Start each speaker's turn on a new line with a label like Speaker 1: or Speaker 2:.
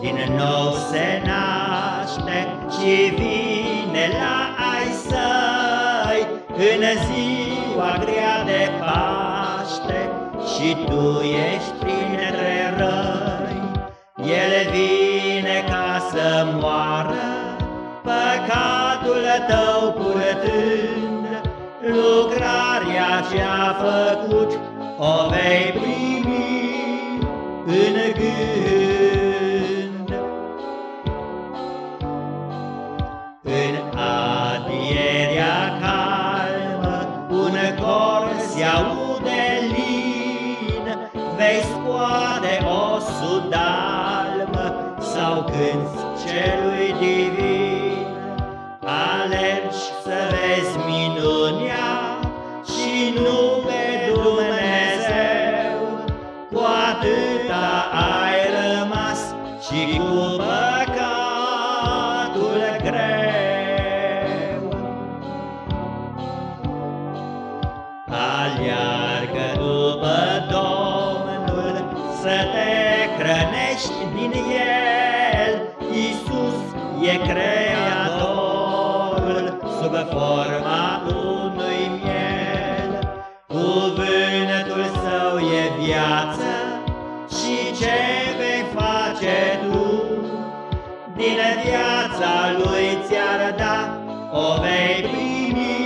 Speaker 1: din nou se naște și vine la ai săi în ziua grea de Paște și tu ești printre răi. El vine ca să moară păcatul tău purtând, lucrarea ce-a făcut o vei primi vei scoate o sudalmă sau cânti celui divin. Alergi să vezi minunia și nu pe Dumnezeu, cu atâta ai rămas și cu păcatul greu. Aleargă după Domnul să te hrănești din El, Iisus e Creatorul sub forma unui miel. Cuvântul său e viață și ce vei face tu? Din viața lui ți-ar da, o vei primi.